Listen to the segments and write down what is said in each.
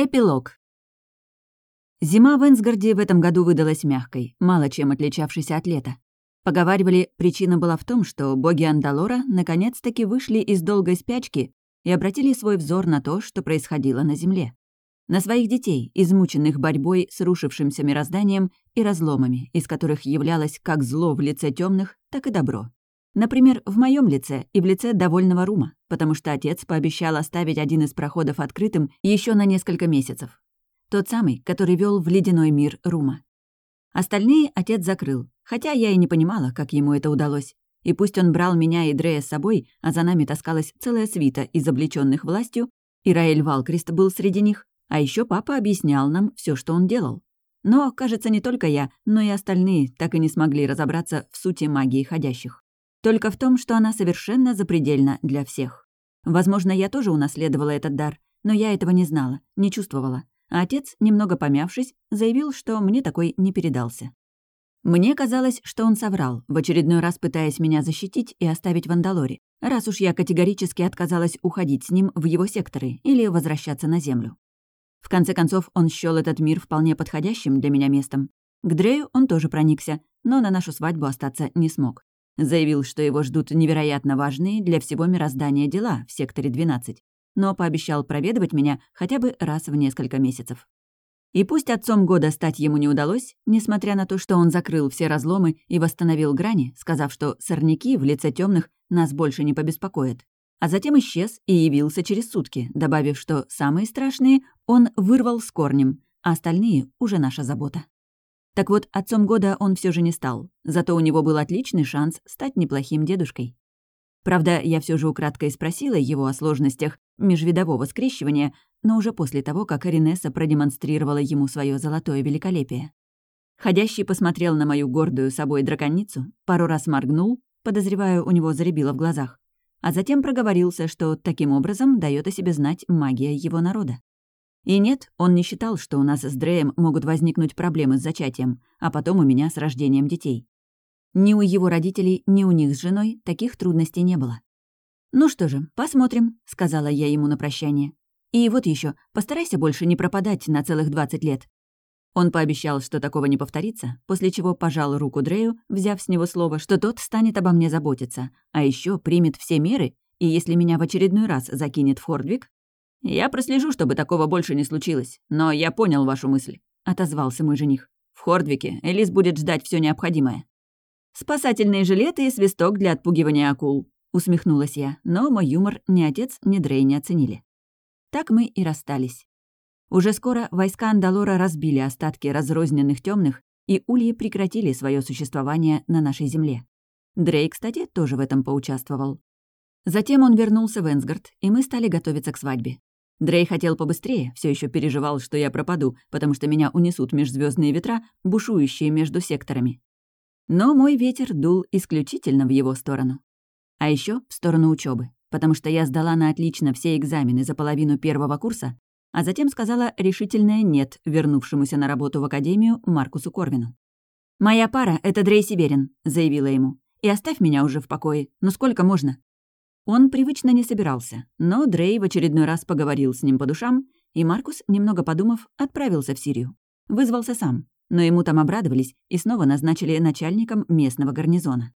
Эпилог. Зима в Энсгарде в этом году выдалась мягкой, мало чем отличавшейся от лета. Поговаривали, причина была в том, что боги Андалора наконец-таки вышли из долгой спячки и обратили свой взор на то, что происходило на Земле. На своих детей, измученных борьбой с рушившимся мирозданием и разломами, из которых являлось как зло в лице темных, так и добро. Например, в моем лице и в лице довольного Рума, потому что отец пообещал оставить один из проходов открытым еще на несколько месяцев. Тот самый, который вел в ледяной мир Рума. Остальные отец закрыл, хотя я и не понимала, как ему это удалось. И пусть он брал меня и Дрея с собой, а за нами таскалась целая свита из облеченных властью, и Раэль Валкрист был среди них, а еще папа объяснял нам все, что он делал. Но, кажется, не только я, но и остальные так и не смогли разобраться в сути магии ходящих. Только в том, что она совершенно запредельна для всех. Возможно, я тоже унаследовала этот дар, но я этого не знала, не чувствовала. А отец, немного помявшись, заявил, что мне такой не передался. Мне казалось, что он соврал, в очередной раз пытаясь меня защитить и оставить в Андалоре, раз уж я категорически отказалась уходить с ним в его секторы или возвращаться на Землю. В конце концов, он счёл этот мир вполне подходящим для меня местом. К Дрею он тоже проникся, но на нашу свадьбу остаться не смог. Заявил, что его ждут невероятно важные для всего мироздания дела в секторе 12, но пообещал проведывать меня хотя бы раз в несколько месяцев. И пусть отцом года стать ему не удалось, несмотря на то, что он закрыл все разломы и восстановил грани, сказав, что сорняки в лице темных нас больше не побеспокоят. А затем исчез и явился через сутки, добавив, что самые страшные он вырвал с корнем, а остальные — уже наша забота. Так вот, отцом года он все же не стал, зато у него был отличный шанс стать неплохим дедушкой. Правда, я все же украдкой спросила его о сложностях межвидового скрещивания, но уже после того, как Аринесса продемонстрировала ему свое золотое великолепие. Ходящий посмотрел на мою гордую собой драконицу, пару раз моргнул, подозреваю, у него заребило в глазах, а затем проговорился, что таким образом дает о себе знать магия его народа. И нет, он не считал, что у нас с Дреем могут возникнуть проблемы с зачатием, а потом у меня с рождением детей. Ни у его родителей, ни у них с женой таких трудностей не было. «Ну что же, посмотрим», — сказала я ему на прощание. «И вот еще, постарайся больше не пропадать на целых 20 лет». Он пообещал, что такого не повторится, после чего пожал руку Дрею, взяв с него слово, что тот станет обо мне заботиться, а еще примет все меры, и если меня в очередной раз закинет в Хордвик, «Я прослежу, чтобы такого больше не случилось, но я понял вашу мысль», — отозвался мой жених. «В Хордвике Элис будет ждать все необходимое». «Спасательные жилеты и свисток для отпугивания акул», — усмехнулась я, но мой юмор ни отец, ни Дрей не оценили. Так мы и расстались. Уже скоро войска Андалора разбили остатки разрозненных темных, и ульи прекратили свое существование на нашей земле. Дрей, кстати, тоже в этом поучаствовал. Затем он вернулся в Энсгард, и мы стали готовиться к свадьбе. Дрей хотел побыстрее, все еще переживал, что я пропаду, потому что меня унесут межзвездные ветра, бушующие между секторами. Но мой ветер дул исключительно в его сторону. А еще в сторону учебы, потому что я сдала на отлично все экзамены за половину первого курса, а затем сказала решительное «нет» вернувшемуся на работу в академию Маркусу Корвину. «Моя пара — это Дрей Северин», — заявила ему. «И оставь меня уже в покое. Ну сколько можно?» Он привычно не собирался, но Дрей в очередной раз поговорил с ним по душам, и Маркус, немного подумав, отправился в Сирию. Вызвался сам, но ему там обрадовались и снова назначили начальником местного гарнизона.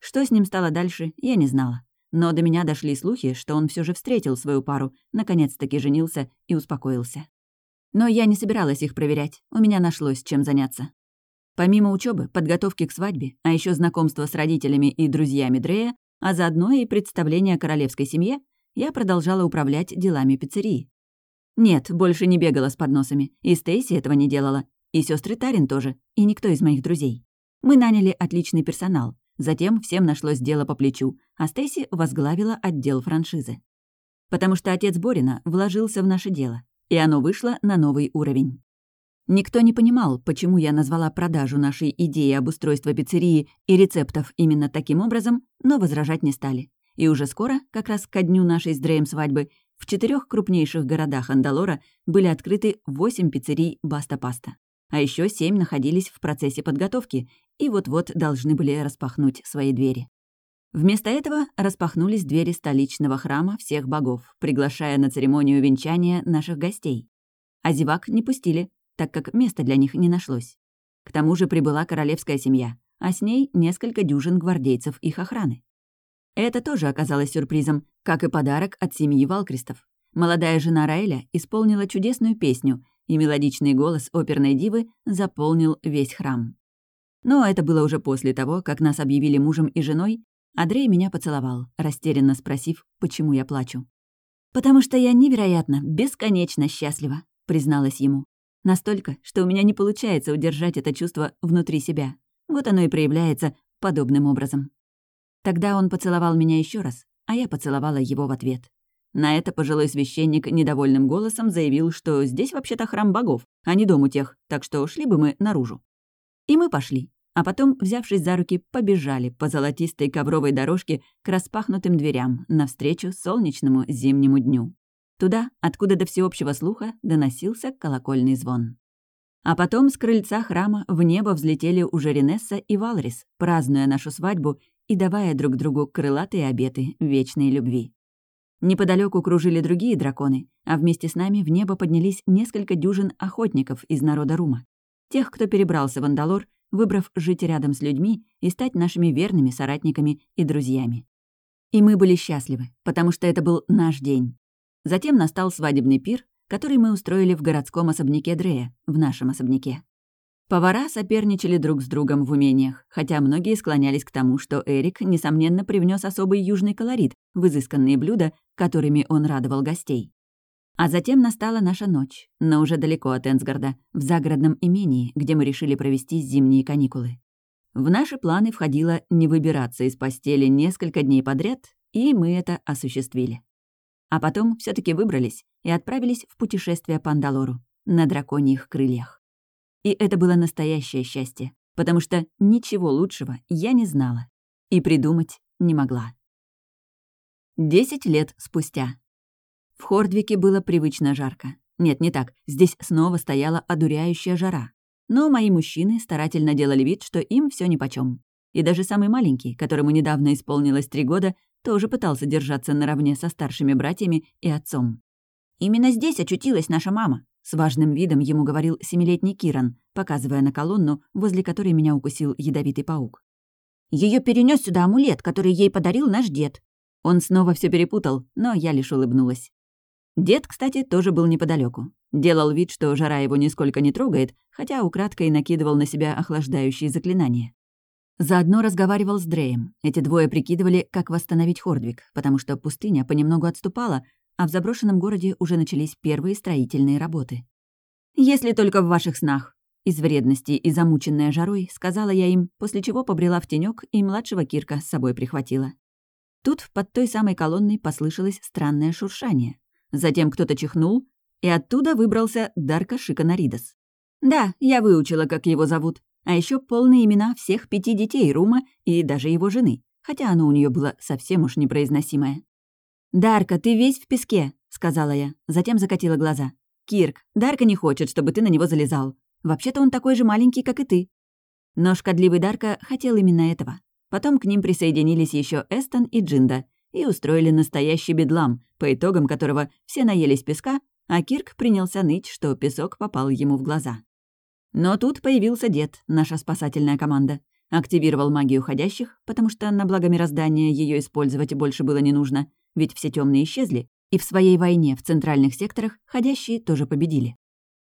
Что с ним стало дальше, я не знала. Но до меня дошли слухи, что он все же встретил свою пару, наконец-таки женился и успокоился. Но я не собиралась их проверять, у меня нашлось чем заняться. Помимо учебы, подготовки к свадьбе, а еще знакомства с родителями и друзьями Дрея, а заодно и представление королевской семье, я продолжала управлять делами пиццерии. Нет, больше не бегала с подносами, и Стейси этого не делала, и сестры Тарин тоже, и никто из моих друзей. Мы наняли отличный персонал, затем всем нашлось дело по плечу, а Стейси возглавила отдел франшизы. Потому что отец Борина вложился в наше дело, и оно вышло на новый уровень. Никто не понимал, почему я назвала продажу нашей идеи об устройстве пиццерии и рецептов именно таким образом, но возражать не стали. И уже скоро, как раз ко дню нашей с Дреем свадьбы, в четырех крупнейших городах Андалора были открыты восемь пиццерий Баста-Паста. А еще семь находились в процессе подготовки и вот-вот должны были распахнуть свои двери. Вместо этого распахнулись двери столичного храма всех богов, приглашая на церемонию венчания наших гостей. а зевак не пустили, так как места для них не нашлось. К тому же прибыла королевская семья, а с ней несколько дюжин гвардейцев их охраны. Это тоже оказалось сюрпризом, как и подарок от семьи Валкристов. Молодая жена Раэля исполнила чудесную песню, и мелодичный голос оперной дивы заполнил весь храм. Но это было уже после того, как нас объявили мужем и женой, Андрей меня поцеловал, растерянно спросив, почему я плачу. «Потому что я невероятно, бесконечно счастлива», — призналась ему. Настолько, что у меня не получается удержать это чувство внутри себя. Вот оно и проявляется подобным образом. Тогда он поцеловал меня еще раз, а я поцеловала его в ответ. На это пожилой священник недовольным голосом заявил, что здесь вообще-то храм богов, а не дом у тех, так что шли бы мы наружу. И мы пошли, а потом, взявшись за руки, побежали по золотистой ковровой дорожке к распахнутым дверям навстречу солнечному зимнему дню. Туда, откуда до всеобщего слуха доносился колокольный звон. А потом с крыльца храма в небо взлетели уже Ренесса и Валрис, празднуя нашу свадьбу и давая друг другу крылатые обеты вечной любви. Неподалеку кружили другие драконы, а вместе с нами в небо поднялись несколько дюжин охотников из народа Рума. Тех, кто перебрался в Андалор, выбрав жить рядом с людьми и стать нашими верными соратниками и друзьями. И мы были счастливы, потому что это был наш день. Затем настал свадебный пир, который мы устроили в городском особняке Дрея, в нашем особняке. Повара соперничали друг с другом в умениях, хотя многие склонялись к тому, что Эрик, несомненно, привнес особый южный колорит в изысканные блюда, которыми он радовал гостей. А затем настала наша ночь, но уже далеко от Энсгарда, в загородном имении, где мы решили провести зимние каникулы. В наши планы входило не выбираться из постели несколько дней подряд, и мы это осуществили. А потом все таки выбрались и отправились в путешествие по Андалору на драконьих крыльях. И это было настоящее счастье, потому что ничего лучшего я не знала и придумать не могла. Десять лет спустя. В Хордвике было привычно жарко. Нет, не так, здесь снова стояла одуряющая жара. Но мои мужчины старательно делали вид, что им все нипочём. И даже самый маленький, которому недавно исполнилось три года, тоже пытался держаться наравне со старшими братьями и отцом. «Именно здесь очутилась наша мама», — с важным видом ему говорил семилетний Киран, показывая на колонну, возле которой меня укусил ядовитый паук. Ее перенес сюда амулет, который ей подарил наш дед». Он снова все перепутал, но я лишь улыбнулась. Дед, кстати, тоже был неподалеку. Делал вид, что жара его нисколько не трогает, хотя украдкой накидывал на себя охлаждающие заклинания. Заодно разговаривал с Дреем. Эти двое прикидывали, как восстановить Хордвик, потому что пустыня понемногу отступала, а в заброшенном городе уже начались первые строительные работы. «Если только в ваших снах», из вредности и замученная жарой, сказала я им, после чего побрела в тенёк и младшего Кирка с собой прихватила. Тут под той самой колонной послышалось странное шуршание. Затем кто-то чихнул, и оттуда выбрался Дарка Шиканаридас. Да, я выучила, как его зовут, а еще полные имена всех пяти детей Рума и даже его жены, хотя оно у нее было совсем уж непроизносимое. «Дарка, ты весь в песке», — сказала я, затем закатила глаза. «Кирк, Дарка не хочет, чтобы ты на него залезал. Вообще-то он такой же маленький, как и ты». Но шкодливый Дарка хотел именно этого. Потом к ним присоединились еще Эстон и Джинда и устроили настоящий бедлам, по итогам которого все наелись песка, а Кирк принялся ныть, что песок попал ему в глаза. Но тут появился дед, наша спасательная команда. Активировал магию ходящих, потому что на благо мироздания ее использовать больше было не нужно, ведь все темные исчезли, и в своей войне в центральных секторах ходящие тоже победили.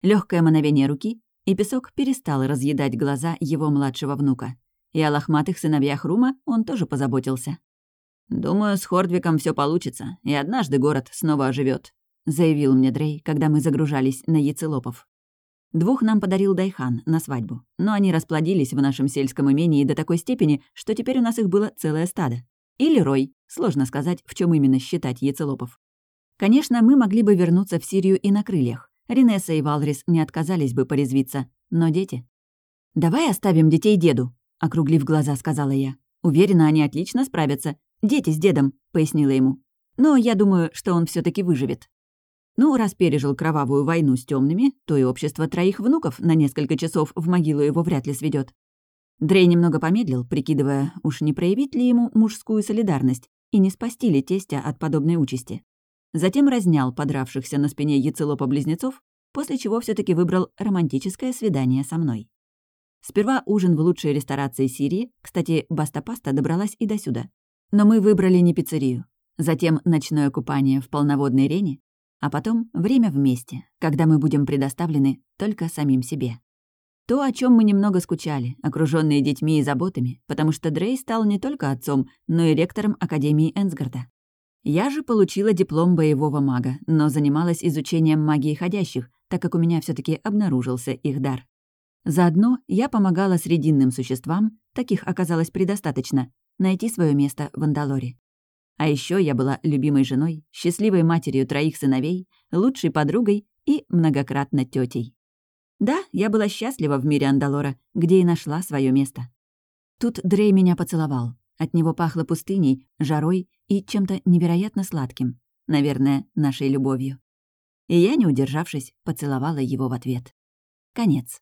Легкое мановение руки, и песок перестал разъедать глаза его младшего внука. И о лохматых сыновьях Рума он тоже позаботился. «Думаю, с Хордвиком все получится, и однажды город снова оживет, заявил мне Дрей, когда мы загружались на яйцелопов. Двух нам подарил Дайхан на свадьбу, но они расплодились в нашем сельском имении до такой степени, что теперь у нас их было целое стадо. Или рой, сложно сказать, в чем именно считать яйцелопов. Конечно, мы могли бы вернуться в Сирию и на крыльях. Ринесса и Валрис не отказались бы порезвиться, но дети... «Давай оставим детей деду», — округлив глаза, сказала я. «Уверена, они отлично справятся. Дети с дедом», — пояснила ему. «Но я думаю, что он все таки выживет». Ну, раз пережил кровавую войну с темными, то и общество троих внуков на несколько часов в могилу его вряд ли сведет. Дрей немного помедлил, прикидывая, уж не проявить ли ему мужскую солидарность и не спасти ли тестя от подобной участи. Затем разнял подравшихся на спине яцелопа близнецов, после чего все таки выбрал романтическое свидание со мной. Сперва ужин в лучшей ресторации Сирии, кстати, Баста-Паста добралась и до сюда. Но мы выбрали не пиццерию. Затем ночное купание в полноводной Рене, а потом время вместе, когда мы будем предоставлены только самим себе. То, о чем мы немного скучали, окруженные детьми и заботами, потому что Дрей стал не только отцом, но и ректором Академии Энсгарда. Я же получила диплом боевого мага, но занималась изучением магии ходящих, так как у меня все таки обнаружился их дар. Заодно я помогала срединным существам, таких оказалось предостаточно, найти свое место в Андалоре. А еще я была любимой женой, счастливой матерью троих сыновей, лучшей подругой и многократно тетей. Да, я была счастлива в мире Андалора, где и нашла свое место. Тут Дрей меня поцеловал. От него пахло пустыней, жарой и чем-то невероятно сладким. Наверное, нашей любовью. И я, не удержавшись, поцеловала его в ответ. Конец.